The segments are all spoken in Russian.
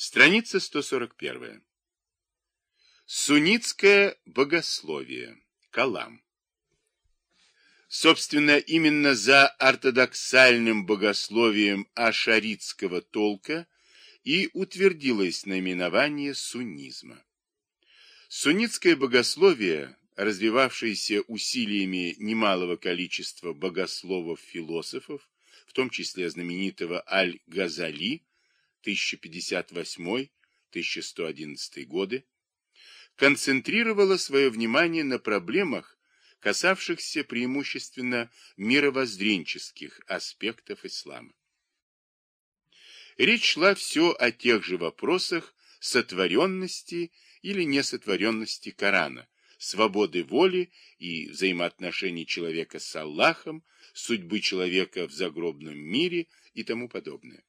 Страница 141. Суннитское богословие. Калам. Собственно, именно за ортодоксальным богословием ашаритского толка и утвердилось наименование суннизма. Суннитское богословие, развивавшееся усилиями немалого количества богословов-философов, в том числе знаменитого Аль-Газали, 1058-1111 годы, концентрировала свое внимание на проблемах, касавшихся преимущественно мировоззренческих аспектов ислама. Речь шла все о тех же вопросах сотворенности или несотворенности Корана, свободы воли и взаимоотношений человека с Аллахом, судьбы человека в загробном мире и тому подобное.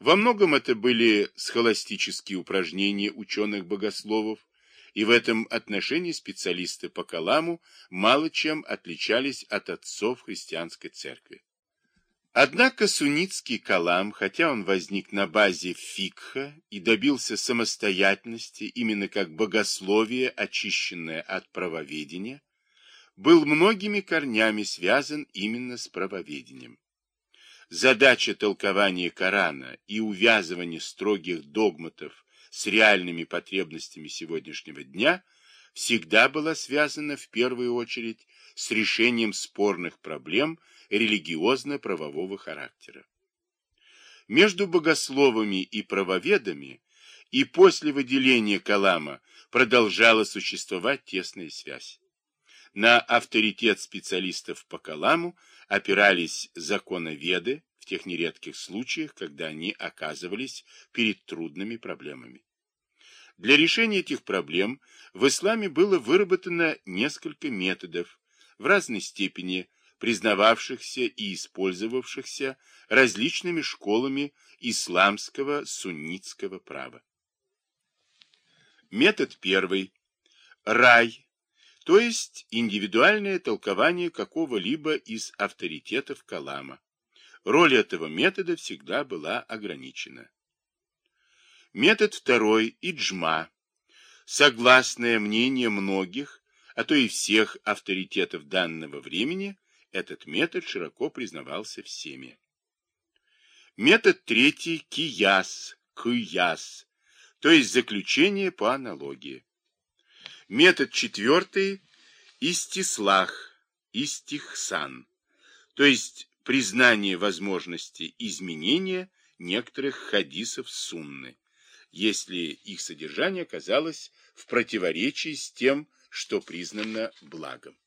Во многом это были схоластические упражнения ученых-богословов, и в этом отношении специалисты по Каламу мало чем отличались от отцов христианской церкви. Однако суннитский Калам, хотя он возник на базе фикха и добился самостоятельности именно как богословие, очищенное от правоведения, был многими корнями связан именно с правоведением. Задача толкования Корана и увязывания строгих догматов с реальными потребностями сегодняшнего дня всегда была связана в первую очередь с решением спорных проблем религиозно-правового характера. Между богословами и правоведами и после выделения Калама продолжала существовать тесная связь. На авторитет специалистов по Каламу опирались законоведы в тех нередких случаях, когда они оказывались перед трудными проблемами. Для решения этих проблем в исламе было выработано несколько методов, в разной степени признававшихся и использовавшихся различными школами исламского суннитского права. Метод первый. Рай то есть индивидуальное толкование какого-либо из авторитетов Калама. Роль этого метода всегда была ограничена. Метод второй – иджма. Согласное мнение многих, а то и всех авторитетов данного времени, этот метод широко признавался всеми. Метод третий – кияс, кияс, то есть заключение по аналогии. Метод четвертый – истислах, истихсан, то есть признание возможности изменения некоторых хадисов сунны, если их содержание оказалось в противоречии с тем, что признано благом.